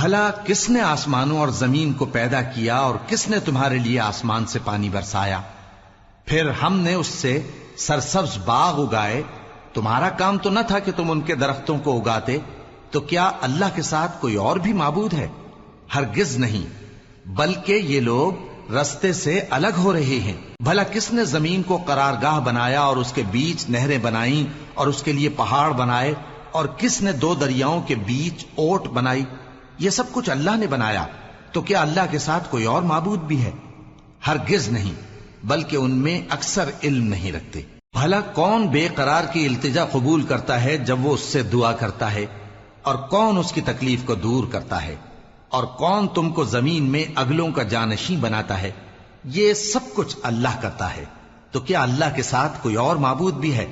بھلا کس نے آسمانوں اور زمین کو پیدا کیا اور کس نے تمہارے لیے آسمان سے پانی برسایا؟ پھر ہم نے اس سے سرسبز باغ اگائے۔ تمہارا کام تو نہ تھا کہ تم ان کے درختوں کو اگاتے، تو کیا اللہ کے ساتھ کوئی اور بھی معبود ہے؟ ہرگز نہیں۔ بلکہ یہ لوگ رستے سے الگ ہو رہے ہیں۔ بھلا کس نے زمین کو قرارگاہ بنایا اور اس کے بیچ نہریں بنائیں اور اس کے لیے پہاڑ بنائے اور کس نے دو دریاؤں کے بیچ اوٹ بنائی؟ یہ سب کچھ اللہ نے بنایا، تو کیا اللہ کے ساتھ کوئی اور معبود بھی ہے؟ ہرگز نہیں، بلکہ ان میں اکثر علم نہیں رکھتے۔ بھلا کون بے قرار کی التجا قبول کرتا ہے جب وہ اس سے دعا کرتا ہے؟ اور کون اس کی تکلیف کو دور کرتا ہے؟ اور کون تم کو زمین میں اگلوں کا جانشی بناتا ہے؟ یہ سب کچھ اللہ کرتا ہے۔ تو کیا اللہ کے ساتھ کوئی اور معبود بھی ہے؟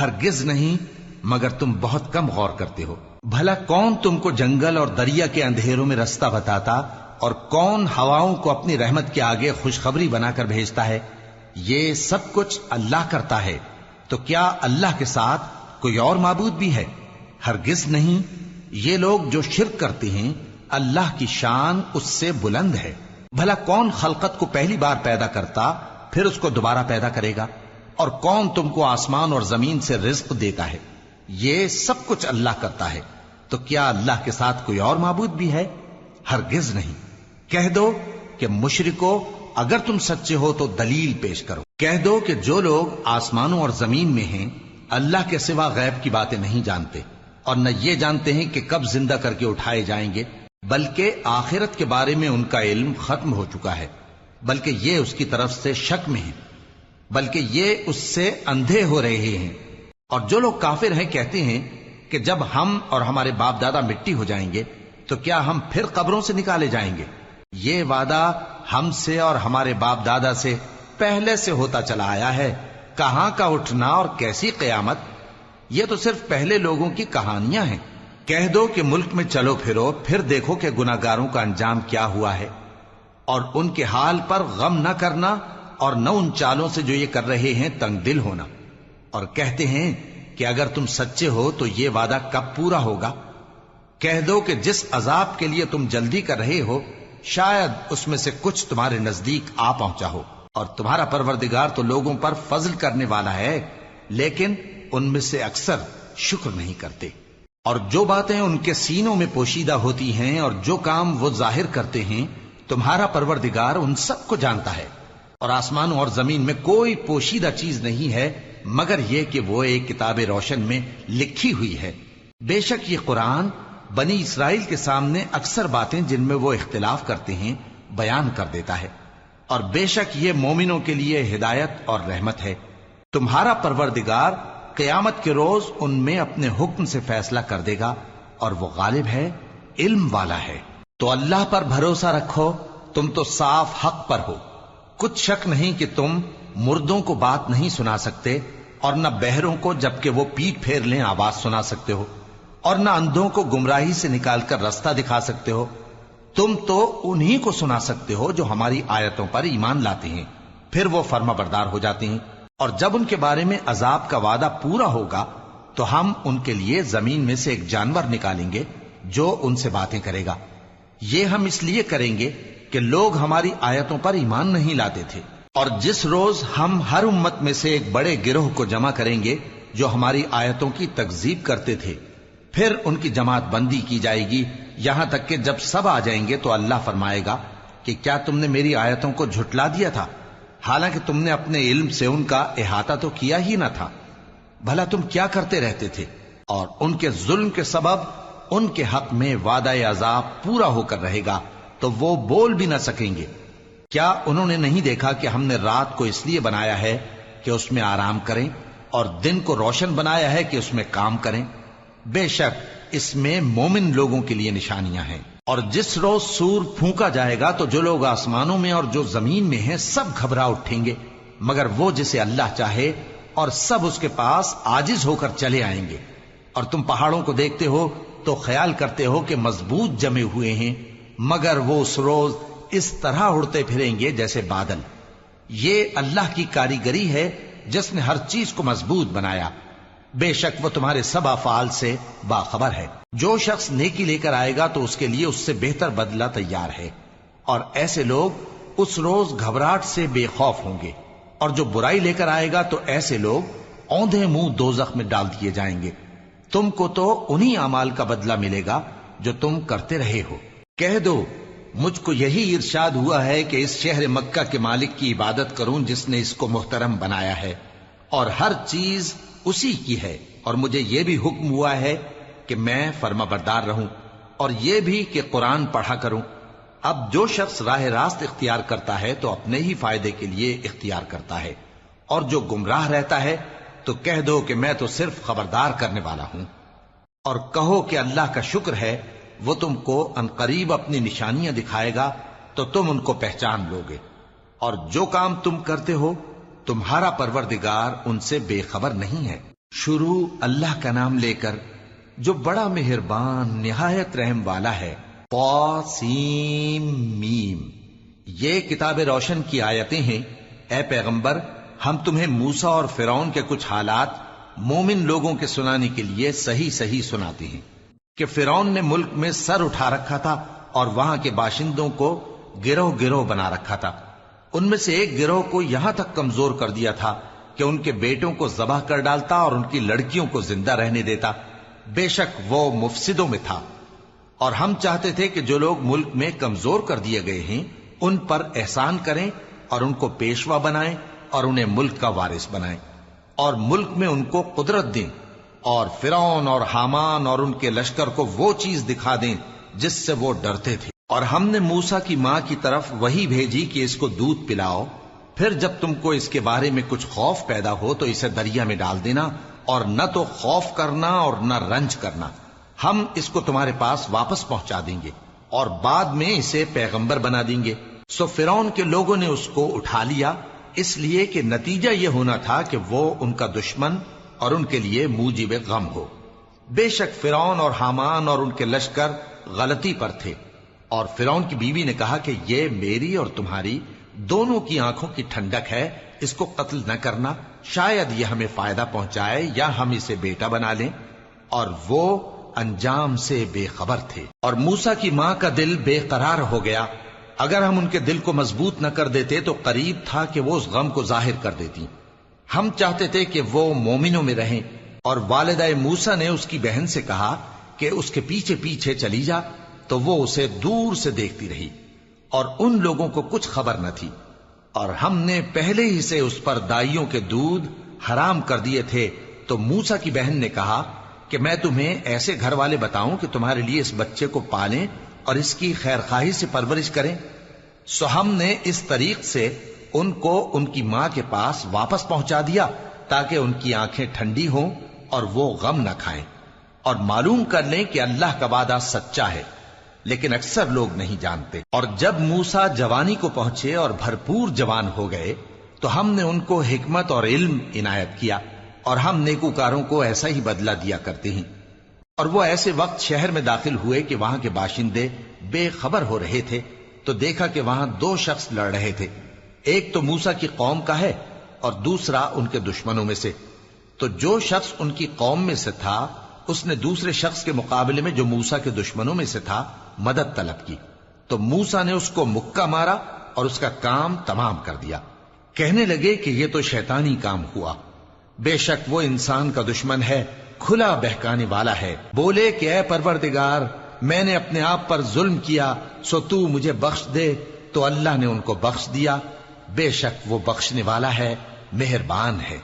ہرگز نہیں، مگر تم بہت کم غور کرتے ہو۔ بھلا کون تم کو جنگل اور دریا کے اندھیروں میں رستہ بتاتا اور کون ہواؤں کو اپنی رحمت کے آگے خوشخبری بنا کر بھیجتا ہے؟ یہ سب کچھ اللہ کرتا ہے۔ تو کیا اللہ کے ساتھ کوئی اور معبود بھی ہے؟ ہرگز نہیں۔ یہ لوگ جو شرک کرتے ہیں، اللہ کی شان اس سے بلند ہے۔ بھلا کون خلقت کو پہلی بار پیدا کرتا، پھر اس کو دوبارہ پیدا کرے گا؟ اور کون تم کو آسمان اور زمین سے رزق دیتا ہے؟ یہ سب کچھ اللہ کرتا ہے۔ تو کیا اللہ کے ساتھ کوئی اور معبود بھی ہے؟ ہرگز نہیں۔ کہہ دو کہ مشرکو، اگر تم سچے ہو تو دلیل پیش کرو۔ کہہ دو کہ جو لوگ آسمانوں اور زمین میں ہیں، اللہ کے سوا غیب کی باتیں نہیں جانتے۔ اور نہ یہ جانتے ہیں کہ کب زندہ کر کے اٹھائے جائیں گے، بلکہ آخرت کے بارے میں ان کا علم ختم ہو چکا ہے۔ بلکہ یہ اس کی طرف سے شک میں ہے بلکہ یہ اس سے اندھے ہو رہے ہیں۔ اور جو لوگ کافر ہیں کہتے ہیں کہ جب ہم اور ہمارے باپ دادا مٹی ہو جائیں گے، تو کیا ہم پھر قبروں سے نکالے جائیں گے؟ یہ وعدہ ہم سے اور ہمارے باپ دادا سے پہلے سے ہوتا چلا آیا ہے۔ کہاں کا اٹھنا اور کیسی قیامت؟ یہ تو صرف پہلے لوگوں کی کہانیاں ہیں۔ کہہ دو کہ ملک میں چلو پھرو، پھر دیکھو کہ گناگاروں کا انجام کیا ہوا ہے۔ اور ان کے حال پر غم نہ کرنا اور نہ ان چالوں سے جو یہ کر رہے ہیں تنگ دل ہونا۔ اور کہتے ہیں کہ اگر تم سچے ہو تو یہ وعدہ کب پورا ہوگا؟ کہہ دو کہ جس عذاب کے لیے تم جلدی کر رہے ہو، شاید اس میں سے کچھ تمہارے نزدیک آ پہنچا ہو۔ اور تمہارا پروردگار تو لوگوں پر فضل کرنے والا ہے، لیکن ان میں سے اکثر شکر نہیں کرتے۔ اور جو باتیں ان کے سینوں میں پوشیدہ ہوتی ہیں اور جو کام وہ ظاہر کرتے ہیں، تمہارا پروردگار ان سب کو جانتا ہے۔ اور آسمانوں اور زمین میں کوئی پوشیدہ چیز نہیں ہے مگر یہ کہ وہ ایک کتاب روشن میں لکھی ہوئی ہے۔ بے شک یہ قرآن بنی اسرائیل کے سامنے اکثر باتیں جن میں وہ اختلاف کرتے ہیں، بیان کر دیتا ہے۔ اور بے شک یہ مومنوں کے لیے ہدایت اور رحمت ہے۔ تمہارا پروردگار قیامت کے روز ان میں اپنے حکم سے فیصلہ کر دے گا اور وہ غالب ہے، علم والا ہے۔ تو اللہ پر بھروسہ رکھو، تم تو صاف حق پر ہو۔ کچھ شک نہیں کہ تم مردوں کو بات نہیں سنا سکتے۔ اور نہ بہروں کو جبکہ وہ پیٹ پھیر لیں آواز سنا سکتے ہو، اور نہ اندھوں کو گمراہی سے نکال کر رستہ دکھا سکتے ہو۔ تم تو انہی کو سنا سکتے ہو جو ہماری آیتوں پر ایمان لاتے ہیں۔ پھر وہ فرما بردار ہو جاتے ہیں۔ اور جب ان کے بارے میں عذاب کا وعدہ پورا ہوگا، تو ہم ان کے لیے زمین میں سے ایک جانور نکالیں گے جو ان سے باتیں کرے گا۔ یہ ہم اس لیے کریں گے کہ لوگ ہماری آیتوں پر ایمان نہیں لاتے تھے۔ اور جس روز ہم ہر امت میں سے ایک بڑے گروہ کو جمع کریں گے جو ہماری آیتوں کی تکزیب کرتے تھے، پھر ان کی جماعت بندی کی جائے گی۔ یہاں تک کہ جب سب آ جائیں گے تو اللہ فرمائے گا کہ کیا تم نے میری آیتوں کو جھٹلا دیا تھا؟ حالانکہ تم نے اپنے علم سے ان کا احاطہ تو کیا ہی نہ تھا۔ بھلا تم کیا کرتے رہتے تھے؟ اور ان کے ظلم کے سبب ان کے حق میں وعدہ عذاب پورا ہو کر رہے گا، تو وہ بول بھی نہ سکیں گے۔ کیا انہوں نے نہیں دیکھا کہ ہم نے رات کو اس لیے بنایا ہے کہ اس میں آرام کریں اور دن کو روشن بنایا ہے کہ اس میں کام کریں؟ بے شک، اس میں مومن لوگوں کے لیے نشانیاں ہیں۔ اور جس روز سور پھونکا جائے گا تو جو لوگ آسمانوں میں اور جو زمین میں ہیں سب گھبرا اٹھیں گے، مگر وہ جسے اللہ چاہے اور سب اس کے پاس آجز ہو کر چلے آئیں گے۔ اور تم پہاڑوں کو دیکھتے ہو تو خیال کرتے ہو کہ مضبوط جمے ہوئے ہیں، مگر وہ اس روز اس طرح اڑتے پھریں گے جیسے بادل۔ یہ اللہ کی کاریگری ہے جس نے ہر چیز کو مضبوط بنایا۔ بے شک وہ تمہارے سب افعال سے باخبر ہے۔ جو شخص نیکی لے کر آئے گا تو اس کے لیے اس سے بہتر بدلہ تیار ہے۔ اور ایسے لوگ اس روز گھبراہٹ سے بے خوف ہوں گے۔ اور جو برائی لے کر آئے گا تو ایسے لوگ اوندے منہ دو میں ڈال دیے جائیں گے۔ تم کو تو انہی امال کا بدلہ ملے گا جو تم کرتے رہے ہو۔ کہہ دو مجھ کو یہی ارشاد ہوا ہے کہ اس شہر مکہ کے مالک کی عبادت کروں جس نے اس کو محترم بنایا ہے، اور ہر چیز اسی کی ہے۔ اور مجھے یہ بھی حکم ہوا ہے کہ میں فرما بردار رہوں، اور یہ بھی کہ قرآن پڑھا کروں۔ اب جو شخص راہ راست اختیار کرتا ہے تو اپنے ہی فائدے کے لیے اختیار کرتا ہے، اور جو گمراہ رہتا ہے تو کہہ دو کہ میں تو صرف خبردار کرنے والا ہوں۔ اور کہو کہ اللہ کا شکر ہے وہ تم کو انقریب اپنی نشانیاں دکھائے گا، تو تم ان کو پہچان لو گے۔ اور جو کام تم کرتے ہو، تمہارا پروردگار ان سے بے خبر نہیں ہے۔ شروع اللہ کا نام لے کر، جو بڑا مہربان، نہایت رحم والا ہے۔ میم۔ یہ کتاب روشن کی آیتیں ہیں۔ اے پیغمبر، ہم تمہیں موسا اور فرون کے کچھ حالات مومن لوگوں کے سنانے کے لیے صحیح صحیح سناتے ہیں۔ کہ فرون نے ملک میں سر اٹھا رکھا تھا اور وہاں کے باشندوں کو گروہ گروہ بنا رکھا تھا۔ ان میں سے ایک گروہ کو یہاں تک کمزور کر دیا تھا کہ ان کے بیٹوں کو ذبح کر ڈالتا اور ان کی لڑکیوں کو زندہ رہنے دیتا۔ بے شک وہ مفسدوں میں تھا۔ اور ہم چاہتے تھے کہ جو لوگ ملک میں کمزور کر دیے گئے ہیں، ان پر احسان کریں اور ان کو پیشوا بنائیں اور انہیں ملک کا وارث بنائیں۔ اور ملک میں ان کو قدرت دیں۔ اور فرون اور حامان اور ان کے لشکر کو وہ چیز دکھا دیں جس سے وہ ڈرتے تھے۔ اور ہم نے موسا کی ماں کی طرف وہی بھیجی کہ اس کو دودھ پلاؤ۔ پھر جب تم کو اس کے بارے میں کچھ خوف پیدا ہو تو اسے دریا میں ڈال دینا اور نہ تو خوف کرنا اور نہ رنج کرنا۔ ہم اس کو تمہارے پاس واپس پہنچا دیں گے اور بعد میں اسے پیغمبر بنا دیں گے۔ سو فرون کے لوگوں نے اس کو اٹھا لیا، اس لیے کہ نتیجہ یہ ہونا تھا کہ وہ ان کا دشمن اور ان کے لیے موجب غم ہو۔ بے شک فرون اور حامان اور ان کے لشکر غلطی پر تھے۔ اور فرون کی بیوی نے کہا کہ یہ میری اور تمہاری دونوں کی آنکھوں کی ٹھنڈک ہے، اس کو قتل نہ کرنا۔ شاید یہ ہمیں فائدہ پہنچائے یا ہم اسے بیٹا بنا لیں۔ اور وہ انجام سے بے خبر تھے۔ اور موسا کی ماں کا دل بے قرار ہو گیا۔ اگر ہم ان کے دل کو مضبوط نہ کر دیتے تو قریب تھا کہ وہ اس غم کو ظاہر کر دیتی ہم چاہتے تھے کہ وہ مومنوں میں رہیں۔ اور والدہ موسا نے اس کی بہن سے کہا کہ اس کے پیچھے پیچھے چلی جا، تو وہ اسے دور سے دیکھتی رہی۔ اور ان لوگوں کو کچھ خبر نہ تھی۔ اور ہم نے پہلے ہی سے اس پر دائیوں کے دودھ حرام کر دیے تھے۔ تو موسا کی بہن نے کہا کہ میں تمہیں ایسے گھر والے بتاؤں کہ تمہارے لیے اس بچے کو پالیں اور اس کی خیر خواہی سے پرورش کریں۔ سو ہم نے اس طریق سے ان کو ان کی ماں کے پاس واپس پہنچا دیا تاکہ ان کی آنکھیں ٹھنڈی ہوں اور وہ غم نہ کھائیں اور معلوم کر لیں کہ اللہ کا وعدہ سچا ہے، لیکن اکثر لوگ نہیں جانتے۔ اور جب موسا جوانی کو پہنچے اور بھرپور جوان ہو گئے، تو ہم نے ان کو حکمت اور علم عنایت کیا اور ہم نیکوکاروں کو ایسا ہی بدلہ دیا کرتے ہیں۔ اور وہ ایسے وقت شہر میں داخل ہوئے کہ وہاں کے باشندے بے خبر ہو رہے تھے، تو دیکھا کہ وہاں دو شخص لڑ رہے تھے۔ ایک تو موسا کی قوم کا ہے اور دوسرا ان کے دشمنوں میں سے۔ تو جو شخص ان کی قوم میں سے تھا، اس نے دوسرے شخص کے مقابلے میں جو موسا کے دشمنوں میں سے تھا، مدد طلب کی۔ تو موسا نے اس کو مکہ مارا اور اس کا کام تمام کر دیا۔ کہنے لگے کہ یہ تو شیطانی کام ہوا۔ بے شک وہ انسان کا دشمن ہے، کھلا بہکانے والا ہے۔ بولے کہ اے پروردگار، میں نے اپنے آپ پر ظلم کیا، سو تو مجھے بخش دے۔ تو اللہ نے ان کو بخش دیا۔ بے شک وہ بخشنے والا ہے، مہربان ہے۔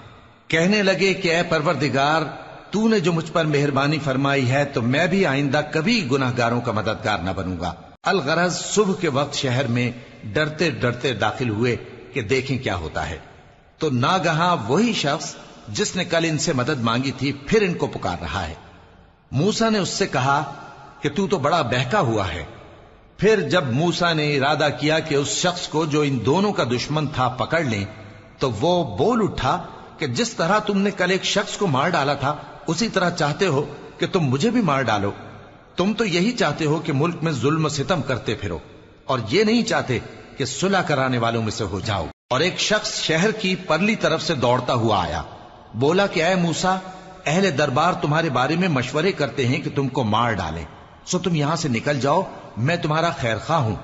کہنے لگے کہ اے پروردگار، تو نے جو مجھ پر مہربانی فرمائی ہے، تو میں بھی آئندہ کبھی گناہ گاروں کا مددگار نہ بنوں گا۔ الغرض صبح کے وقت شہر میں ڈرتے ڈرتے داخل ہوئے کہ دیکھیں کیا ہوتا ہے۔ تو ناگہاں وہی شخص جس نے کل ان سے مدد مانگی تھی، پھر ان کو پکار رہا ہے۔ موسا نے اس سے کہا کہ تو تو بڑا بہکا ہوا ہے۔ پھر جب موسا نے ارادہ کیا کہ اس شخص کو جو ان دونوں کا دشمن تھا پکڑ لیں، تو وہ بول اٹھا کہ جس طرح تم نے کل ایک شخص کو مار ڈالا تھا، اسی طرح چاہتے ہو کہ تم مجھے بھی مار ڈالو۔ تم تو یہی چاہتے ہو کہ ملک میں ظلم و ستم کرتے پھرو، اور یہ نہیں چاہتے کہ صلح کرانے والوں میں سے ہو جاؤ۔ اور ایک شخص شہر کی پرلی طرف سے دوڑتا ہوا آیا، بولا کہ اے موسا اہل دربار تمہارے بارے میں مشورے کرتے ہیں کہ تم کو مار ڈالیں۔ سو تم یہاں سے نکل جاؤ میں تمہارا خیر خواہ ہوں۔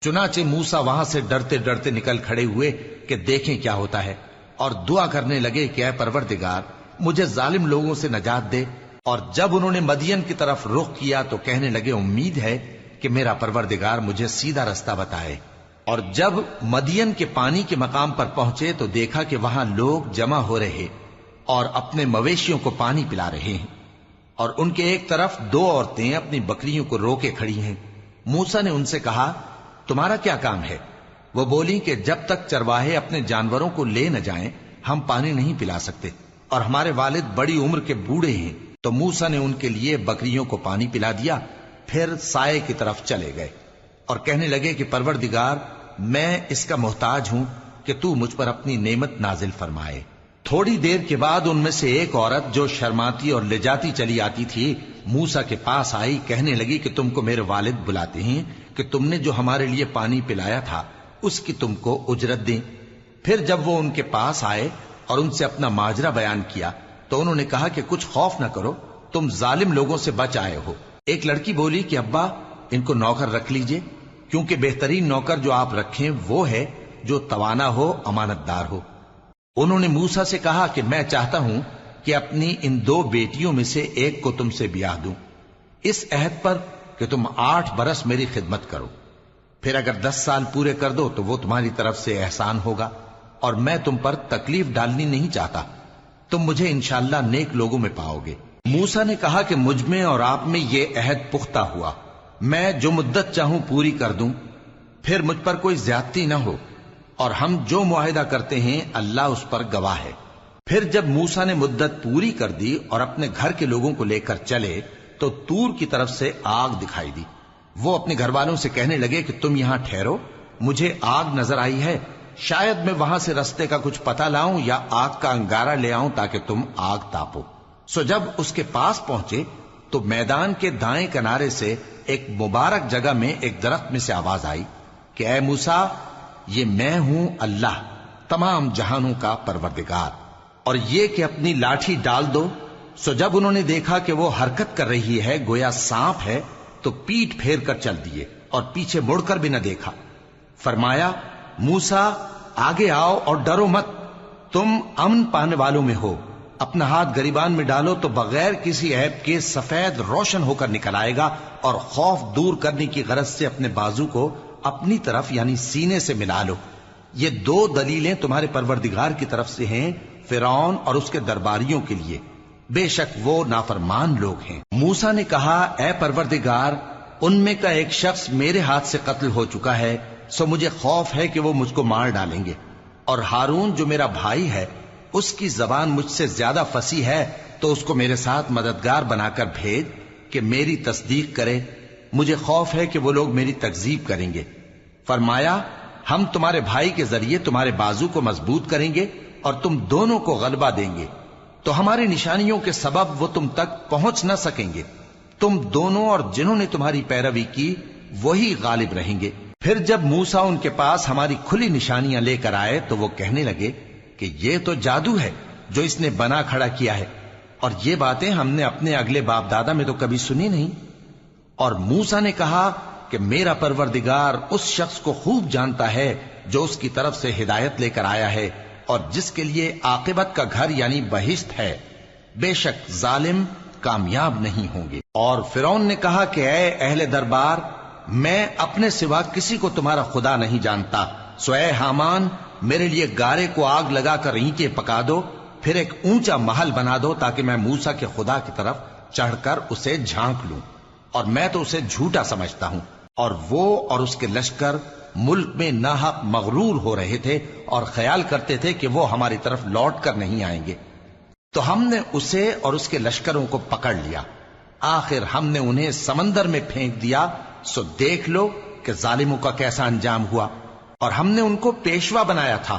چنانچہ موسا وہاں سے ڈرتے ڈرتے نکل کھڑے ہوئے کہ دیکھیں کیا ہوتا ہے اور دعا کرنے لگے کہ اے پروردگار، مجھے ظالم لوگوں سے نجات دے۔ اور جب انہوں نے مدین کی طرف رخ کیا تو کہنے لگے، امید ہے کہ میرا پروردگار مجھے سیدھا رستہ بتائے۔ اور جب مدین کے پانی کے مقام پر پہنچے تو دیکھا کہ وہاں لوگ جمع ہو رہے اور اپنے مویشیوں کو پانی پلا رہے ہیں۔ اور ان کے ایک طرف دو عورتیں اپنی بکریوں کو رو کے کھڑی ہیں۔ موسا نے ان سے کہا، تمہارا کیا کام ہے؟ وہ بولی کہ جب تک چرواہے اپنے جانوروں کو لے نہ جائیں، ہم پانی نہیں پلا سکتے اور ہمارے والد بڑی عمر کے بوڑھے ہیں۔ تو موسا نے ان کے لیے بکریوں کو پانی پلا دیا، پھر سائے کی طرف چلے گئے اور کہنے لگے کہ، پروردگار، میں اس کا محتاج ہوں کہ تو مجھ پر اپنی نعمت نازل فرمائے۔ تھوڑی دیر کے بعد ان میں سے ایک عورت جو شرماتی اور لے جاتی چلی آتی تھی موسا کے پاس آئی، کہنے لگی کہ تم کو میرے والد بلاتے ہیں، کہ تم نے جو ہمارے لیے پانی پلایا تھا، اس کی تم کو اجرت دیں۔ پھر جب وہ ان کے پاس آئے اور ان سے اپنا ماجرا بیان کیا، تو انہوں نے کہا کہ کچھ خوف نہ کرو، تم ظالم لوگوں سے بچ آئے ہو۔ ایک لڑکی بولی کہ ابا، ان کو نوکر رکھ لیجیے، کیونکہ بہترین نوکر جو آپ رکھیں وہ ہے جو توانا ہو امانت دار ہو۔ انہوں نے موسا سے کہا کہ میں چاہتا ہوں کہ اپنی ان دو بیٹیوں میں سے ایک کو تم سے بیاہ دوں۔ اس عہد پر کہ تم آٹھ برس میری خدمت کرو۔ پھر اگر دس سال پورے کر دو تو وہ تمہاری طرف سے احسان ہوگا اور میں تم پر تکلیف ڈالنی نہیں چاہتا۔ تم مجھے انشاءاللہ نیک لوگوں میں پاؤ گے۔ موسا نے کہا کہ مجھ میں اور آپ میں یہ عہد پختہ ہوا۔ میں جو مدت چاہوں پوری کر دوں۔ پھر مجھ پر کوئی زیادتی نہ ہو۔ اور ہم جو معاہدہ کرتے ہیں، اللہ اس پر گواہ ہے۔ پھر جب موسا نے مدت پوری کر دی اور اپنے گھر کے لوگوں کو لے کر چلے، تو تور کی طرف سے آگ دکھائی دی۔ وہ اپنے گھر والوں سے کہنے لگے کہ تم یہاں ٹھہرو، مجھے آگ نظر آئی ہے۔ شاید میں وہاں سے رستے کا کچھ پتہ لاؤں یا آگ کا انگارہ لے آؤں تاکہ تم آگ تاپو۔ سو جب اس کے پاس پہنچے، تو میدان کے دائیں کنارے سے ایک مبارک جگہ میں ایک درخت میں سے آواز آئی کہ اے موسا یہ میں ہوں اللہ، تمام جہانوں کا پروردگار۔ اور یہ کہ اپنی لاٹھی ڈال دو، سو جب انہوں نے دیکھا کہ وہ حرکت کر رہی ہے، گویا سانپ ہے، تو پیٹ پھیر کر چل دیے اور پیچھے مڑ کر بھی نہ دیکھا۔ فرمایا موسا آگے آؤ اور ڈرو مت۔ تم امن پانے والوں میں ہو۔ اپنا ہاتھ گریبان میں ڈالو تو بغیر کسی عیب کے سفید روشن ہو کر نکل آئے گا اور خوف دور کرنے کی غرض سے اپنے بازو کو اپنی طرف یعنی سینے سے ملا لو۔ یہ دو دلیلیں تمہارے پروردگار کی طرف سے ہیں فرعون اور اس کے درباریوں کے لیے۔ بے شک وہ نافرمان لوگ ہیں۔ موسا نے کہا، اے پروردگار، ان میں کا ایک شخص میرے ہاتھ سے قتل ہو چکا ہے، سو مجھے خوف ہے کہ وہ مجھ کو مار ڈالیں گے۔ اور ہارون جو میرا بھائی ہے، اس کی زبان مجھ سے زیادہ فسی ہے، تو اس کو میرے ساتھ مددگار بنا کر بھیج کہ میری تصدیق کرے۔ مجھے خوف ہے کہ وہ لوگ میری تکزیب کریں گے۔ فرمایا، ہم تمہارے بھائی کے ذریعے تمہارے بازو کو مضبوط کریں گے اور تم دونوں کو غلبہ دیں گے۔ تو ہماری نشانیوں کے سبب وہ تم تک پہنچ نہ سکیں گے۔ تم دونوں اور جنہوں نے تمہاری پیروی کی، وہی غالب رہیں گے۔ پھر جب موسا ان کے پاس ہماری کھلی نشانیاں لے کر آئے، تو وہ کہنے لگے کہ یہ تو جادو ہے جو اس نے بنا کھڑا کیا ہے۔ اور یہ باتیں ہم نے اپنے اگلے باپ دادا میں تو کبھی سنی نہیں۔ اور موسا نے کہا کہ میرا پروردگار اس شخص کو خوب جانتا ہے جو اس کی طرف سے ہدایت لے کر آیا ہے اور جس کے لیے عاقبت کا گھر یعنی بہشت ہے۔ بے شک ظالم کامیاب نہیں ہوں گے۔ اور فرون نے کہا کہ اے اہل دربار، میں اپنے سوا کسی کو تمہارا خدا نہیں جانتا۔ سو اے حامان، میرے لیے گارے کو آگ لگا کر اینٹیں پکا دو، پھر ایک اونچا محل بنا دو تاکہ میں موسا کے خدا کی طرف چڑھ کر اسے جھانک لوں۔ اور میں تو اسے جھوٹا سمجھتا ہوں۔ اور وہ اور اس کے لشکر ملک میں ناحق مغرور ہو رہے تھے اور خیال کرتے تھے کہ وہ ہماری طرف لوٹ کر نہیں آئیں گے۔ تو ہم نے اسے اور اس کے لشکروں کو پکڑ لیا۔ آخر ہم نے انہیں سمندر میں پھینک دیا۔ سو دیکھ لو کہ ظالموں کا کیسا انجام ہوا۔ اور ہم نے ان کو پیشوا بنایا تھا۔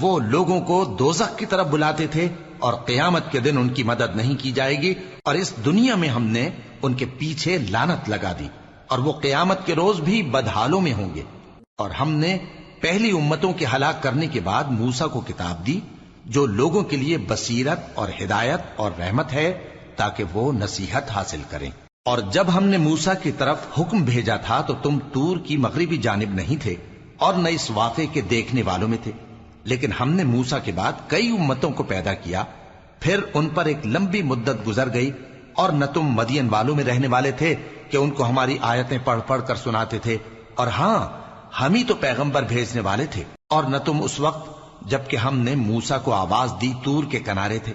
وہ لوگوں کو دوزخ کی طرف بلاتے تھے۔ اور قیامت کے دن ان کی مدد نہیں کی جائے گی اور اس دنیا میں ہم نے ان کے پیچھے لانت لگا دی اور وہ قیامت کے روز بھی بدحالوں میں ہوں گے۔ اور ہم نے پہلی امتوں کے ہلاک کرنے کے بعد موسا کو کتاب دی، جو لوگوں کے لیے بصیرت اور ہدایت اور رحمت ہے، تاکہ وہ نصیحت حاصل کریں۔ اور جب ہم نے موسا کی طرف حکم بھیجا تھا، تو تم تور کی مغربی جانب نہیں تھے اور نہ اس واقعے کے دیکھنے والوں میں تھے۔ لیکن ہم نے موسا کے بعد کئی امتوں کو پیدا کیا، پھر ان پر ایک لمبی مدت گزر گئی اور نہ تم مدین والوں میں رہنے والے تھے کہ ان کو ہماری آیتیں پڑھ پڑھ کر سناتے تھے۔ اور ہاں ہم ہی تو پیغمبر بھیجنے والے تھے۔ اور نہ تم اس وقت، جبکہ ہم نے موسا کو آواز دی تور کے کنارے تھے۔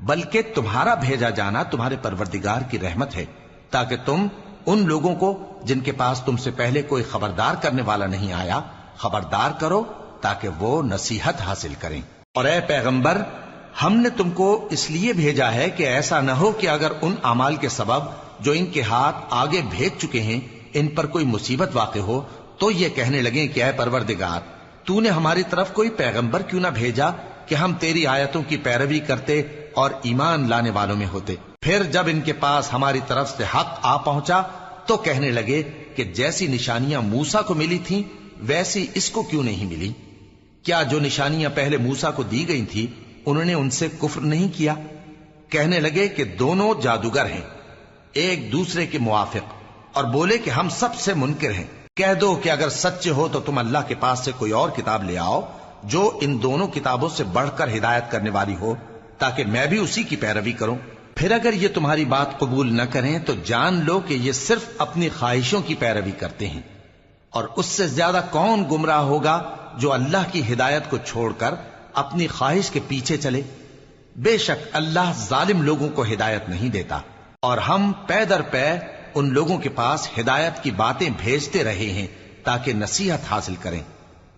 بلکہ تمہارا بھیجا جانا تمہارے پروردگار کی رحمت ہے، تاکہ تم ان لوگوں کو جن کے پاس تم سے پہلے کوئی خبردار کرنے والا نہیں آیا، خبردار کرو تاکہ وہ نصیحت حاصل کریں۔ اور اے پیغمبر، ہم نے تم کو اس لیے بھیجا ہے کہ ایسا نہ ہو کہ اگر ان امال کے سبب جو ان کے ہاتھ آگے بھیج چکے ہیں، ان پر کوئی مصیبت واقع ہو، تو یہ کہنے لگیں کہ اے پروردگار، تو نے ہماری طرف کوئی پیغمبر کیوں نہ بھیجا کہ ہم تیری آیتوں کی پیروی کرتے اور ایمان لانے والوں میں ہوتے۔ پھر جب ان کے پاس ہماری طرف سے حق آ پہنچا، تو کہنے لگے کہ جیسی نشانیاں موسا کو ملی تھیں، ویسی اس کو کیوں نہیں ملی؟ کیا جو نشانیاں پہلے موسا کو دی گئی تھی انہوں نے ان سے کفر نہیں کیا؟ کہنے لگے کہ دونوں جادوگر ہیں، ایک دوسرے کے موافق، اور بولے کہ ہم سب سے منکر ہیں۔ کہہ دو کہ اگر سچے ہو تو تم اللہ کے پاس سے کوئی اور کتاب لے آؤ، جو ان دونوں کتابوں سے بڑھ کر ہدایت کرنے والی ہو، تاکہ میں بھی اسی کی پیروی کروں۔ پھر اگر یہ تمہاری بات قبول نہ کریں، تو جان لو کہ یہ صرف اپنی خواہشوں کی پیروی کرتے ہیں۔ اور اس سے زیادہ کون گمراہ ہوگا؟ جو اللہ کی ہدایت کو چھوڑ کر اپنی خواہش کے پیچھے چلے، بے شک اللہ ظالم لوگوں کو ہدایت نہیں دیتا۔ اور ہم پے در پے ان لوگوں کے پاس ہدایت کی باتیں بھیجتے رہے ہیں تاکہ نصیحت حاصل کریں۔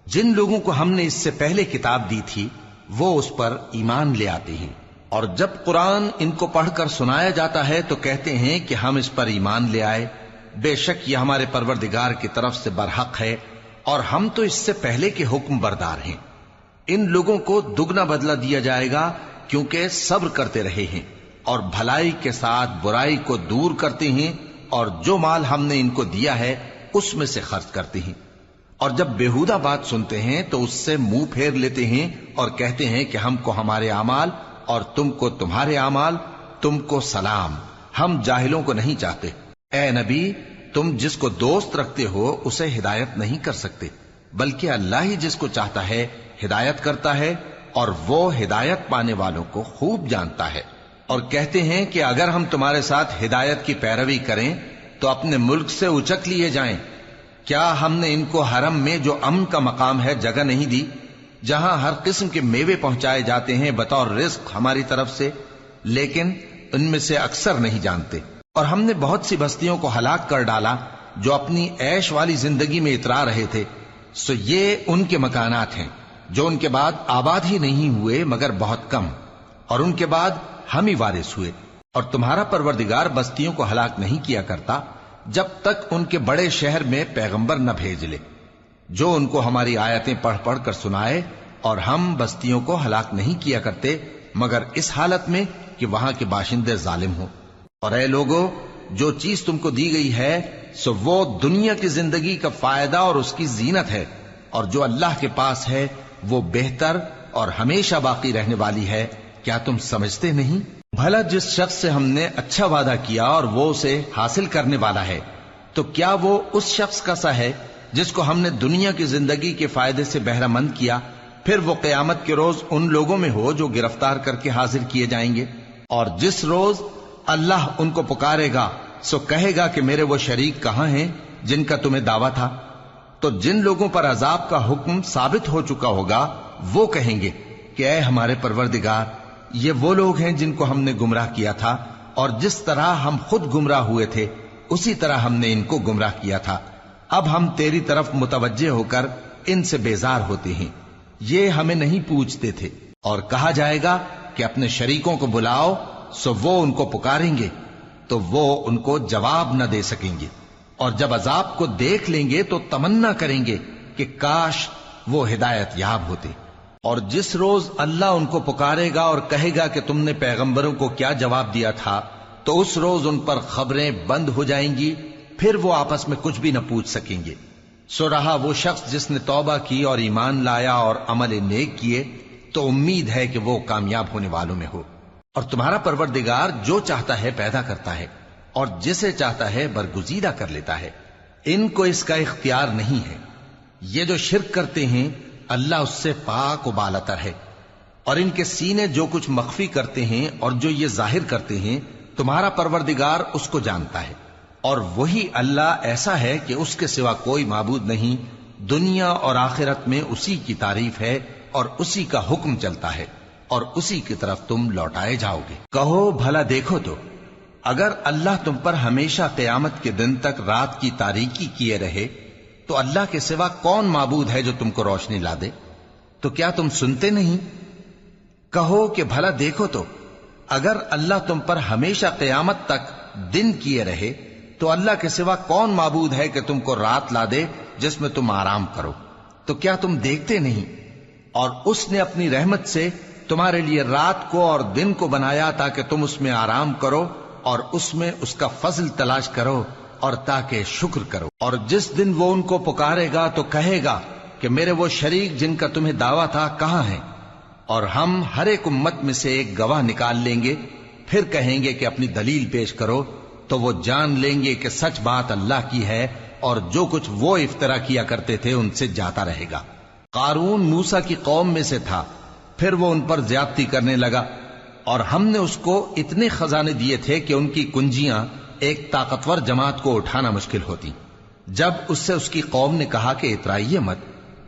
جن لوگوں کو ہم نے اس سے پہلے کتاب دی تھی، وہ اس پر ایمان لے آتے ہیں۔ اور جب قرآن ان کو پڑھ کر سنایا جاتا ہے تو کہتے ہیں کہ ہم اس پر ایمان لے آئے۔ بے شک یہ ہمارے پروردگار کی طرف سے برحق ہے۔ اور ہم تو اس سے پہلے کے حکم بردار ہیں۔ ان لوگوں کو دگنا بدلہ دیا جائے گا کیونکہ صبر کرتے رہے ہیں اور بھلائی کے ساتھ برائی کو دور کرتے ہیں اور جو مال ہم نے ان کو دیا ہے، اس میں سے خرچ کرتے ہیں۔ اور جب بےحودہ بات سنتے ہیں تو اس سے منہ پھیر لیتے ہیں اور کہتے ہیں کہ ہم کو ہمارے اعمال اور تم کو تمہارے اعمال، تم کو سلام، ہم جاہلوں کو نہیں چاہتے۔ اے نبی تم جس کو دوست رکھتے ہو اسے ہدایت نہیں کر سکتے، بلکہ اللہ ہی جس کو چاہتا ہے ہدایت کرتا ہے اور وہ ہدایت پانے والوں کو خوب جانتا ہے۔ اور کہتے ہیں کہ اگر ہم تمہارے ساتھ ہدایت کی پیروی کریں، تو اپنے ملک سے اچک لیے جائیں۔ کیا ہم نے ان کو حرم میں جو امن کا مقام ہے جگہ نہیں دی، جہاں ہر قسم کے میوے پہنچائے جاتے ہیں بطور رزق ہماری طرف سے، لیکن ان میں سے اکثر نہیں جانتے۔ اور ہم نے بہت سی بستیوں کو ہلاک کر ڈالا جو اپنی عیش والی زندگی میں اترا رہے تھے۔ سو یہ ان کے مکانات ہیں جو ان کے بعد آباد ہی نہیں ہوئے مگر بہت کم۔ اور ان کے بعد ہم ہی وارث ہوئے۔ اور تمہارا پروردگار بستیوں کو ہلاک نہیں کیا کرتا جب تک ان کے بڑے شہر میں پیغمبر نہ بھیج لے۔ جو ان کو ہماری آیتیں پڑھ پڑھ کر سنائے اور ہم بستیوں کو ہلاک نہیں کیا کرتے، مگر اس حالت میں کہ وہاں کے باشندے ظالم ہوں۔ اور اے لوگوں جو چیز تم کو دی گئی ہے، سو وہ دنیا کی زندگی کا فائدہ اور اس کی زینت ہے۔ اور جو اللہ کے پاس ہے، وہ بہتر اور ہمیشہ باقی رہنے والی ہے۔ کیا تم سمجھتے نہیں؟ بھلا جس شخص سے ہم نے اچھا وعدہ کیا اور وہ اسے حاصل کرنے والا ہے، تو کیا وہ اس شخص کا سا ہے، جس کو ہم نے دنیا کی زندگی کے فائدے سے بہرہ مند کیا، پھر وہ قیامت کے روز ان لوگوں میں ہو جو گرفتار کر کے حاضر کیے جائیں گے؟ اور جس روز اللہ ان کو پکارے گا، سو کہے گا کہ میرے وہ شریک کہاں ہیں جن کا تمہیں دعویٰ تھا۔ تو جن لوگوں پر عذاب کا حکم ثابت ہو چکا ہوگا، وہ کہیں گے کہ اے ہمارے پروردگار، یہ وہ لوگ ہیں جن کو ہم نے گمراہ کیا تھا، اور جس طرح ہم خود گمراہ ہوئے تھے، اسی طرح ہم نے ان کو گمراہ کیا تھا۔ اب ہم تیری طرف متوجہ ہو کر ان سے بیزار ہوتے ہیں۔ یہ ہمیں نہیں پوچھتے تھے۔ اور کہا جائے گا کہ اپنے شریکوں کو بلاؤ سو وہ ان کو پکاریں گے تو وہ ان کو جواب نہ دے سکیں گے اور جب عذاب کو دیکھ لیں گے تو تمنا کریں گے کہ کاش وہ ہدایت یاب ہوتے۔ اور جس روز اللہ ان کو پکارے گا اور کہے گا کہ تم نے پیغمبروں کو کیا جواب دیا تھا، تو اس روز ان پر خبریں بند ہو جائیں گی، پھر وہ آپس میں کچھ بھی نہ پوچھ سکیں گے۔ سو رہا وہ شخص جس نے توبہ کی اور ایمان لایا اور عمل نیک کیے، تو امید ہے کہ وہ کامیاب ہونے والوں میں ہو۔ اور تمہارا پروردگار جو چاہتا ہے پیدا کرتا ہے اور جسے چاہتا ہے برگزیدہ کر لیتا ہے۔ ان کو اس کا اختیار نہیں ہے۔ یہ جو شرک کرتے ہیں، اللہ اس سے پاک و بالتر ہے۔ اور ان کے سینے جو کچھ مخفی کرتے ہیں اور جو یہ ظاہر کرتے ہیں، تمہارا پروردگار اس کو جانتا ہے۔ اور وہی اللہ ایسا ہے کہ اس کے سوا کوئی معبود نہیں، دنیا اور آخرت میں اسی کی تعریف ہے اور اسی کا حکم چلتا ہے۔ اور اسی کی طرف تم لوٹائے جاؤ گے۔ کہو، بھلا دیکھو تو، اگر اللہ تم پر ہمیشہ قیامت کے دن تک رات کی تاریکی کیے رہے، تو اللہ کے سوا کون معبود ہے جو تم کو روشنی لا دے؟ تو کیا تم سنتے نہیں؟ کہو کہ بھلا دیکھو تو، اگر اللہ تم پر ہمیشہ قیامت تک دن کیے رہے، تو اللہ کے سوا کون معبود ہے کہ تم کو رات لا دے جس میں تم آرام کرو؟ تو کیا تم دیکھتے نہیں؟ اور اس نے اپنی رحمت سے تمہارے لیے رات کو اور دن کو بنایا تاکہ تم اس میں آرام کرو اور اس میں اس کا فضل تلاش کرو اور تاکہ شکر کرو۔ اور جس دن وہ ان کو پکارے گا تو کہے گا کہ میرے وہ شریک جن کا تمہیں دعویٰ تھا کہاں ہیں؟ اور ہم ہر ایک امت میں سے ایک گواہ نکال لیں گے، پھر کہیں گے کہ اپنی دلیل پیش کرو، تو وہ جان لیں گے کہ سچ بات اللہ کی ہے اور جو کچھ وہ افطرا کیا کرتے تھے ان سے جاتا رہے گا۔ قارون موسا کی قوم میں سے تھا۔ پھر وہ ان پر زیادتی کرنے لگا اور ہم نے اس کو اتنے خزانے دیے تھے کہ ان کی کنجیاں ایک طاقتور جماعت کو اٹھانا مشکل ہوتی۔ جب اس سے اس کی قوم نے کہا کہ اترائیے مت،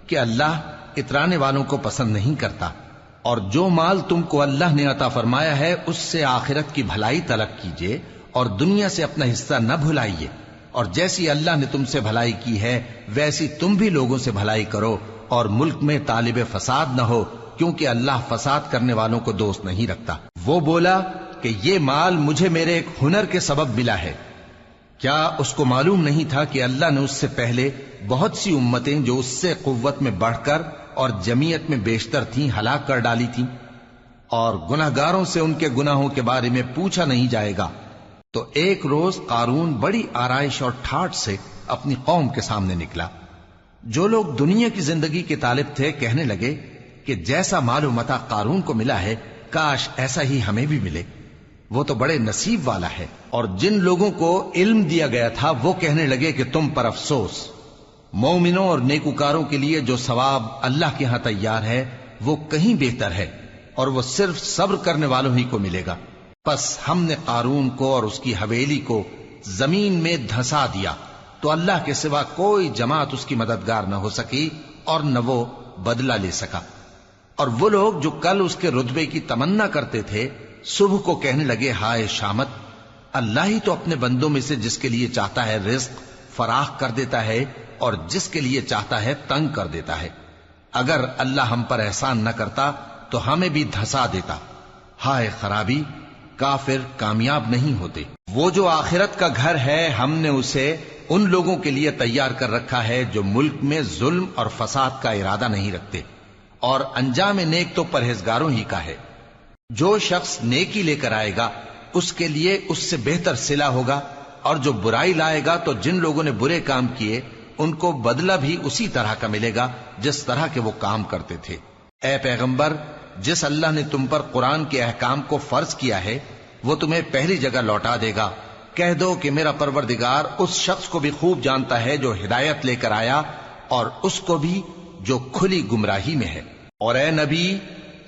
کہ اللہ اترانے والوں کو پسند نہیں کرتا، اور جو مال تم کو اللہ نے عطا فرمایا ہے، اس سے آخرت کی بھلائی طلب کیجیے اور دنیا سے اپنا حصہ نہ بھلائیے۔ اور جیسی اللہ نے تم سے بھلائی کی ہے، ویسی تم بھی لوگوں سے بھلائی کرو اور ملک میں طالب فساد نہ ہو۔ کیونکہ اللہ فساد کرنے والوں کو دوست نہیں رکھتا۔ وہ بولا کہ یہ مال مجھے میرے ایک ہنر کے سبب ملا ہے۔ کیا اس کو معلوم نہیں تھا کہ اللہ نے اس سے پہلے بہت سی امتیں جو اس سے قوت میں بڑھ کر اور جمیت میں بیشتر تھیں، ہلاک کر ڈالی تھیں۔ اور گناہ گاروں سے ان کے گناہوں کے بارے میں پوچھا نہیں جائے گا۔ تو ایک روز قارون بڑی آرائش اور ٹھاٹ سے اپنی قوم کے سامنے نکلا۔ جو لوگ دنیا کی زندگی کے طالب تھے کہنے لگے کہ جیسا مال و متا قارون کو ملا ہے، کاش ایسا ہی ہمیں بھی ملے۔ وہ تو بڑے نصیب والا ہے۔ اور جن لوگوں کو علم دیا گیا تھا، وہ کہنے لگے کہ تم پر افسوس۔ مومنوں اور نیکوکاروں کے لیے جو ثواب اللہ کے ہاں تیار ہے، وہ کہیں بہتر ہے۔ اور وہ صرف صبر کرنے والوں ہی کو ملے گا۔ پس ہم نے قارون کو اور اس کی حویلی کو زمین میں دھسا دیا۔ تو اللہ کے سوا کوئی جماعت اس کی مددگار نہ ہو سکی اور نہ وہ بدلہ لے سکا۔ اور وہ لوگ جو کل اس کے رتبے کی تمنا کرتے تھے، صبح کو کہنے لگے، ہائے شامت، اللہ ہی تو اپنے بندوں میں سے جس کے لیے چاہتا ہے رزق فراخ کر دیتا ہے اور جس کے لیے چاہتا ہے تنگ کر دیتا ہے۔ اگر اللہ ہم پر احسان نہ کرتا تو ہمیں بھی دھسا دیتا۔ ہائے خرابی، کافر کامیاب نہیں ہوتے۔ وہ جو آخرت کا گھر ہے، ہم نے اسے ان لوگوں کے لیے تیار کر رکھا ہے جو ملک میں ظلم اور فساد کا ارادہ نہیں رکھتے۔ اور انجام نیک تو پرہیزگاروں ہی کا ہے۔ جو شخص نیکی لے کر آئے گا، اس کے لیے اس سے بہتر سلا ہوگا، اور جو برائی لائے گا تو جن لوگوں نے برے کام کیے، ان کو بدلہ بھی اسی طرح کا ملے گا جس طرح کے وہ کام کرتے تھے۔ اے پیغمبر، جس اللہ نے تم پر قرآن کے احکام کو فرض کیا ہے، وہ تمہیں پہلی جگہ لوٹا دے گا۔ کہہ دو کہ میرا پروردگار اس شخص کو بھی خوب جانتا ہے جو ہدایت لے کر آیا، اور اس کو بھی جو کھلی گمراہی میں ہے۔ اور اے نبی،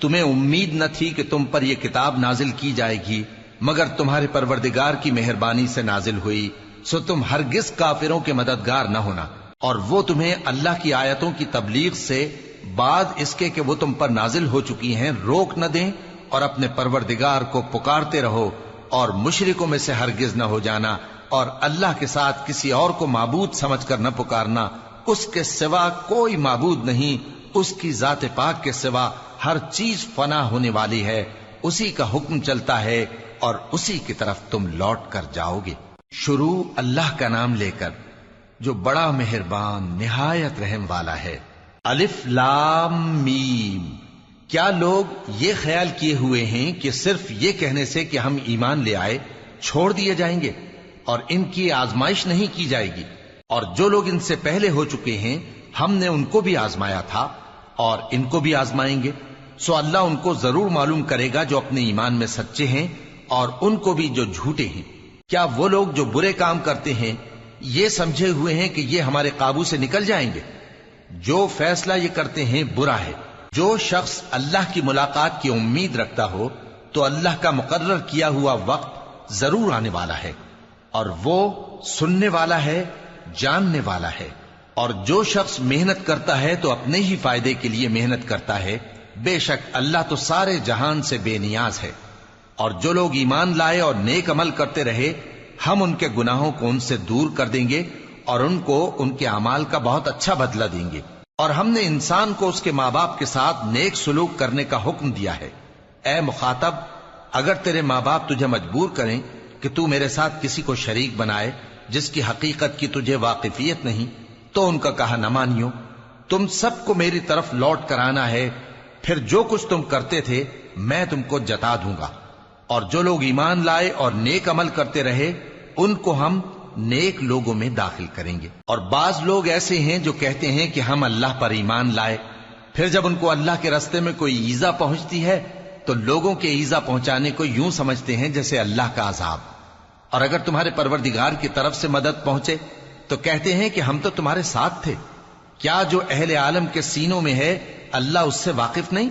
تمہیں امید نہ تھی کہ تم پر یہ کتاب نازل کی جائے گی، مگر تمہارے پروردگار کی مہربانی سے نازل ہوئی، سو تم ہرگز کافروں کے مددگار نہ ہونا۔ اور وہ تمہیں اللہ کی آیتوں کی تبلیغ سے بعد اس کے کہ وہ تم پر نازل ہو چکی ہیں، روک نہ دیں اور اپنے پروردگار کو پکارتے رہو، اور مشرکوں میں سے ہرگز نہ ہو جانا، اور اللہ کے ساتھ کسی اور کو معبود سمجھ کر نہ پکارنا، اس کے سوا کوئی معبود نہیں اس کی ذات پاک کے سوا ہر چیز فنا ہونے والی ہے، اسی کا حکم چلتا ہے اور اسی کی طرف تم لوٹ کر جاؤ گے۔ شروع اللہ کا نام لے کر، جو بڑا مہربان، نہایت رحم والا ہے۔ الف لام میم۔ کیا لوگ یہ خیال کیے ہوئے ہیں کہ صرف یہ کہنے سے کہ ہم ایمان لے آئے، چھوڑ دیے جائیں گے اور ان کی آزمائش نہیں کی جائے گی؟ اور جو لوگ ان سے پہلے ہو چکے ہیں، ہم نے ان کو بھی آزمایا تھا۔ اور ان کو بھی آزمائیں گے۔ سو اللہ ان کو ضرور معلوم کرے گا جو اپنے ایمان میں سچے ہیں اور ان کو بھی جو جھوٹے ہیں۔ کیا وہ لوگ جو برے کام کرتے ہیں، یہ سمجھے ہوئے ہیں کہ یہ ہمارے قابو سے نکل جائیں گے؟ جو فیصلہ یہ کرتے ہیں برا ہے۔ جو شخص اللہ کی ملاقات کی امید رکھتا ہو، تو اللہ کا مقرر کیا ہوا وقت ضرور آنے والا ہے۔ اور وہ سننے والا ہے، جاننے والا ہے۔ اور جو شخص محنت کرتا ہے تو اپنے ہی فائدے کے لیے محنت کرتا ہے، بے شک اللہ تو سارے جہان سے بے نیاز ہے۔ اور جو لوگ ایمان لائے اور نیک عمل کرتے رہے، ہم ان کے گناہوں کو ان سے دور کر دیں گے اور ان کو ان کے اعمال کا بہت اچھا بدلہ دیں گے۔ اور ہم نے انسان کو اس کے ماں باپ کے ساتھ نیک سلوک کرنے کا حکم دیا ہے۔ اے مخاطب، اگر تیرے ماں باپ تجھے مجبور کریں کہ تو میرے ساتھ کسی کو شریک بنائے، جس کی حقیقت کی تجھے واقفیت نہیں تو ان کا کہا، نہ مانیو، تم سب کو میری طرف لوٹ کر آنا ہے، پھر جو کچھ تم کرتے تھے، میں تم کو جتا دوں گا۔ اور جو لوگ ایمان لائے اور نیک عمل کرتے رہے، ان کو ہم نیک لوگوں میں داخل کریں گے۔ اور بعض لوگ ایسے ہیں جو کہتے ہیں کہ ہم اللہ پر ایمان لائے۔ پھر جب ان کو اللہ کے رستے میں کوئی ایزا پہنچتی ہے، تو لوگوں کے ایزا پہنچانے کو یوں سمجھتے ہیں جیسے اللہ کا عذاب۔ اور اگر تمہارے پروردگار کی طرف سے مدد پہنچے تو کہتے ہیں کہ ہم تو تمہارے ساتھ تھے۔ کیا جو اہل عالم کے سینوں میں ہے، اللہ اس سے واقف نہیں؟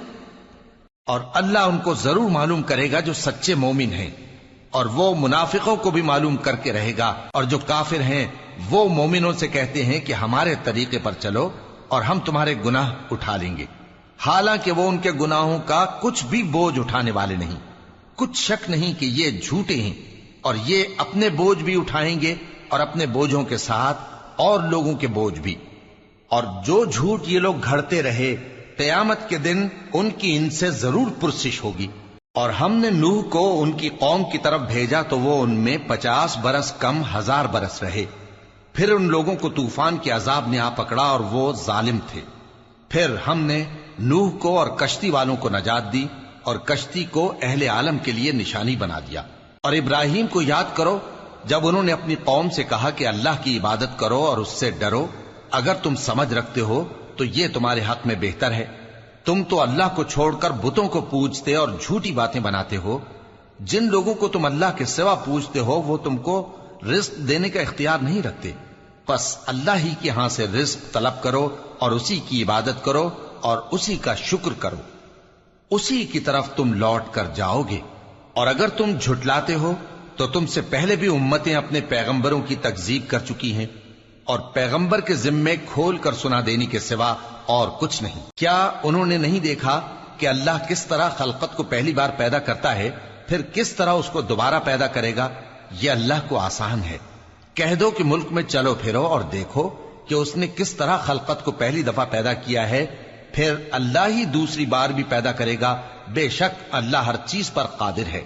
اور اللہ ان کو ضرور معلوم کرے گا جو سچے مومن ہیں، اور وہ منافقوں کو بھی معلوم کر کے رہے گا۔ اور جو کافر ہیں، وہ مومنوں سے کہتے ہیں کہ ہمارے طریقے پر چلو اور ہم تمہارے گناہ اٹھا لیں گے۔ حالانکہ وہ ان کے گناہوں کا کچھ بھی بوجھ اٹھانے والے نہیں۔ کچھ شک نہیں کہ یہ جھوٹے ہیں اور یہ اپنے بوجھ بھی اٹھائیں گے اور اپنے بوجھوں کے ساتھ اور لوگوں کے بوجھ بھی۔ اور جو جھوٹ یہ لوگ گھڑتے رہے، قیامت کے دن ان کی ان سے ضرور پرسش ہوگی۔ اور ہم نے نوح کو ان کی قوم کی طرف بھیجا تو وہ ان میں پچاس برس کم ہزار برس رہے۔ پھر ان لوگوں کو طوفان کے عذاب نے آ پکڑا اور وہ ظالم تھے۔ پھر ہم نے نوح کو اور کشتی والوں کو نجات دی اور کشتی کو اہل عالم کے لیے نشانی بنا دیا۔ اور ابراہیم کو یاد کرو جب انہوں نے اپنی قوم سے کہا کہ اللہ کی عبادت کرو اور اس سے ڈرو، اگر تم سمجھ رکھتے ہو تو یہ تمہارے حق میں بہتر ہے۔ تم تو اللہ کو چھوڑ کر بتوں کو پوجتے اور جھوٹی باتیں بناتے ہو۔ جن لوگوں کو تم اللہ کے سوا پوجتے ہو، وہ تم کو رزق دینے کا اختیار نہیں رکھتے۔ بس اللہ ہی کے ہاں سے رزق طلب کرو اور اسی کی عبادت کرو اور اسی کا شکر کرو۔ اسی کی طرف تم لوٹ کر جاؤ گے۔ اور اگر تم جھٹلاتے ہو تو تم سے پہلے بھی امتیں اپنے پیغمبروں کی تکزیب کر چکی ہیں اور پیغمبر کے ذمے کھول کر سنا دینے کے سوا اور کچھ نہیں۔ کیا انہوں نے نہیں دیکھا کہ اللہ کس طرح خلقت کو پہلی بار پیدا کرتا ہے، پھر کس طرح اس کو دوبارہ پیدا کرے گا؟ یہ اللہ کو آسان ہے۔ کہہ دو کہ ملک میں چلو پھرو اور دیکھو کہ اس نے کس طرح خلقت کو پہلی دفعہ پیدا کیا ہے۔ پھر اللہ ہی دوسری بار بھی پیدا کرے گا۔ بے شک اللہ ہر چیز پر قادر ہے۔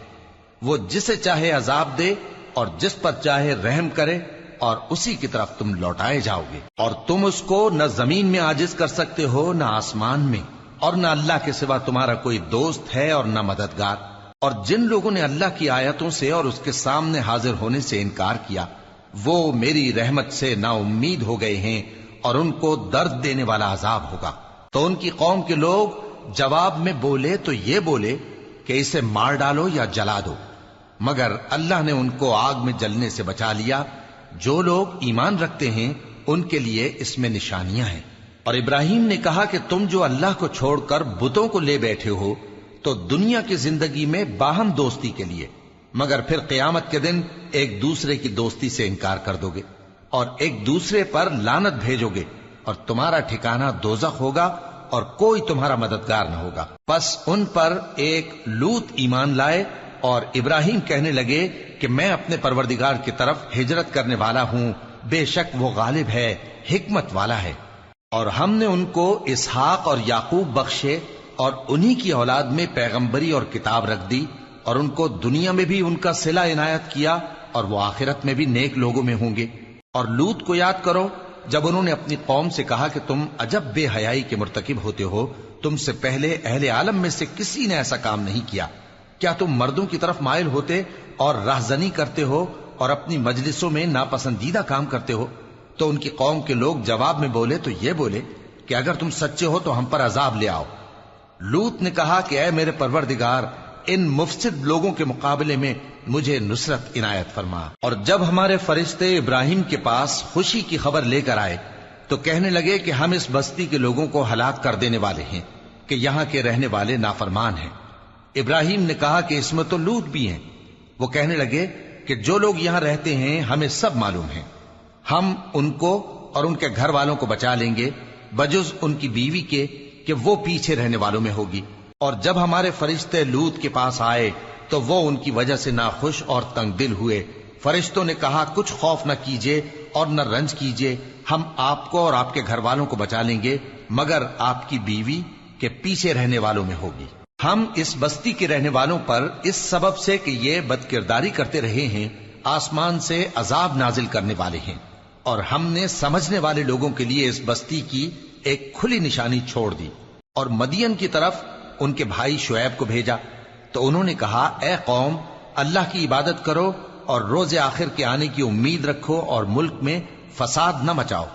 وہ جسے چاہے عذاب دے اور جس پر چاہے رحم کرے اور اسی کی طرف تم لوٹائے جاؤ گے۔ اور تم اس کو نہ زمین میں آجز کر سکتے ہو، نہ آسمان میں۔ اور نہ اللہ کے سوا تمہارا کوئی دوست ہے اور نہ مددگار۔ اور جن لوگوں نے اللہ کی آیتوں سے اور اس کے سامنے حاضر ہونے سے انکار کیا، وہ میری رحمت سے نا امید ہو گئے ہیں اور ان کو درد دینے والا عذاب ہوگا۔ تو ان کی قوم کے لوگ جواب میں بولے تو یہ بولے کہ اسے مار ڈالو یا جلا دو۔ مگر اللہ نے ان کو آگ میں جلنے سے بچا لیا۔ جو لوگ ایمان رکھتے ہیں، ان کے لیے اس میں نشانیاں ہیں۔ اور ابراہیم نے کہا کہ تم جو اللہ کو چھوڑ کر بتوں کو لے بیٹھے ہو، تو دنیا کی زندگی میں باہم دوستی کے لیے۔ مگر پھر قیامت کے دن ایک دوسرے کی دوستی سے انکار کر دو گے اور ایک دوسرے پر لانت بھیجو گے اور تمہارا ٹھکانہ دوزخ ہوگا اور کوئی تمہارا مددگار نہ ہوگا۔ بس ان پر ایک لوت ایمان لائے اور ابراہیم کہنے لگے کہ میں اپنے پروردگار کی طرف ہجرت کرنے والا ہوں، بے شک وہ غالب ہے، حکمت والا ہے۔ اور ہم نے ان کو اسحاق اور یعقوب بخشے اور انہی کی اولاد میں پیغمبری اور کتاب رکھ دی اور ان کو دنیا میں بھی ان کا سلا عنایت کیا اور وہ آخرت میں بھی نیک لوگوں میں ہوں گے۔ اور لوت کو یاد کرو، جب انہوں نے اپنی قوم سے کہا کہ تم عجب بے حیائی کے مرتکب ہوتے ہو، تم سے پہلے اہل عالم میں سے کسی نے ایسا کام نہیں کیا۔ کیا تم مردوں کی طرف مائل ہوتے اور راہزنی کرتے ہو اور اپنی مجلسوں میں ناپسندیدہ کام کرتے ہو؟ تو ان کی قوم کے لوگ جواب میں بولے تو یہ بولے کہ اگر تم سچے ہو تو ہم پر عذاب لے آؤ۔ لوت نے کہا کہ اے میرے پروردگار، ان مفسد لوگوں کے مقابلے میں مجھے نصرت عنایت فرما۔ اور جب ہمارے فرشتے ابراہیم کے پاس خوشی کی خبر لے کر آئے، تو کہنے لگے کہ ہم اس بستی کے لوگوں کو ہلاک کر دینے والے ہیں، کہ یہاں کے رہنے والے نافرمان ہیں۔ ابراہیم نے کہا کہ اس میں تو لوٹ بھی ہیں۔ وہ کہنے لگے کہ جو لوگ یہاں رہتے ہیں، ہمیں سب معلوم ہے ہم ان کو اور ان کے گھر والوں کو بچا لیں گے، بجز ان کی بیوی کے کہ وہ پیچھے رہنے والوں میں ہوگی۔ اور جب ہمارے فرشتے لوت کے پاس آئے، تو وہ ان کی وجہ سے ناخوش اور تنگ دل ہوئے۔ فرشتوں نے کہا، کچھ خوف نہ کیجیے اور نہ رنج کیجیے ہم آپ کو اور آپ کے گھر والوں کو بچا لیں گے، مگر آپ کی بیوی کے پیچھے رہنے والوں میں ہوگی۔ ہم اس بستی کے رہنے والوں پر اس سبب سے کہ یہ بد کرداری کرتے رہے ہیں، آسمان سے عذاب نازل کرنے والے ہیں۔ اور ہم نے سمجھنے والے لوگوں کے لیے اس بستی کی ایک کھلی نشانی چھوڑ دی۔ اور مدین کی طرف ان کے بھائی شعیب کو بھیجا۔ تو انہوں نے کہا، اے قوم، اللہ کی عبادت کرو اور روز آخر کے آنے کی امید رکھو اور ملک میں فساد نہ مچاؤ۔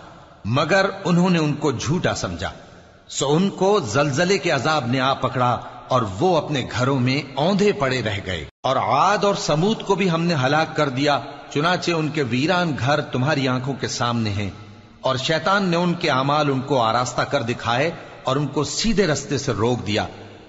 مگر انہوں نے ان کو جھوٹا سمجھا۔ سو ان کو زلزلے کے عذاب نے آ پکڑا۔ اور وہ اپنے گھروں میں اوندے پڑے رہ گئے۔ اور عاد اور سمود کو بھی ہم نے ہلاک کر دیا، چنانچہ ان کے ویران گھر تمہاری آنکھوں کے سامنے ہیں۔ اور شیطان نے ان کے اعمال ان کو آراستہ کر دکھائے اور ان کو سیدھے رستے سے روک دیا۔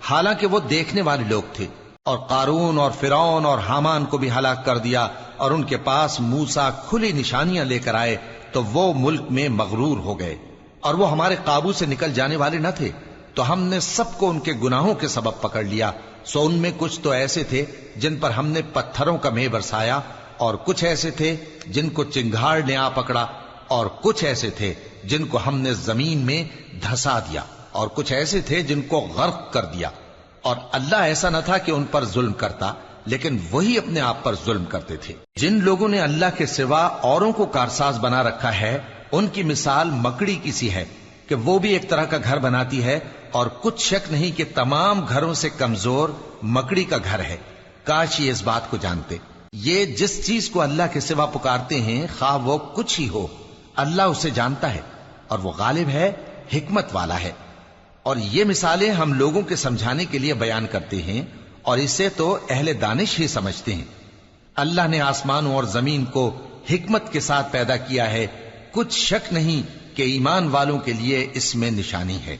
حالانکہ وہ دیکھنے والے لوگ تھے۔ اور قارون اور فرعون اور حامان کو بھی ہلاک کر دیا اور ان کے پاس موسا کھلی نشانیاں لے کر آئے تو وہ ملک میں مغرور ہو گئے۔ اور وہ ہمارے قابو سے نکل جانے والے نہ تھے۔ تو ہم نے سب کو ان کے گناہوں کے سبب پکڑ لیا۔ سو ان میں کچھ تو ایسے تھے جن پر ہم نے پتھروں کا مے برسایا، اور کچھ ایسے تھے جن کو چنگھاڑ نے آ پکڑا، اور کچھ ایسے تھے جن کو ہم نے زمین میں دھسا دیا، اور کچھ ایسے تھے جن کو غرق کر دیا۔ اور اللہ ایسا نہ تھا کہ ان پر ظلم کرتا، لیکن وہی اپنے آپ پر ظلم کرتے تھے۔ جن لوگوں نے اللہ کے سوا اوروں کو کارساز بنا رکھا ہے، ان کی مثال مکڑی کی سی ہے کہ وہ بھی ایک طرح کا گھر بناتی ہے اور کچھ شک نہیں کہ تمام گھروں سے کمزور مکڑی کا گھر ہے۔ کاش یہ اس بات کو جانتے۔ یہ جس چیز کو اللہ کے سوا پکارتے ہیں، خواہ وہ کچھ ہی ہو، اللہ اسے جانتا ہے اور وہ غالب ہے، حکمت والا ہے۔ اور یہ مثالیں ہم لوگوں کے سمجھانے کے لیے بیان کرتے ہیں اور اسے تو اہل دانش ہی سمجھتے ہیں۔ اللہ نے آسمانوں اور زمین کو حکمت کے ساتھ پیدا کیا ہے۔ کچھ شک نہیں کہ ایمان والوں کے لیے اس میں نشانی ہے۔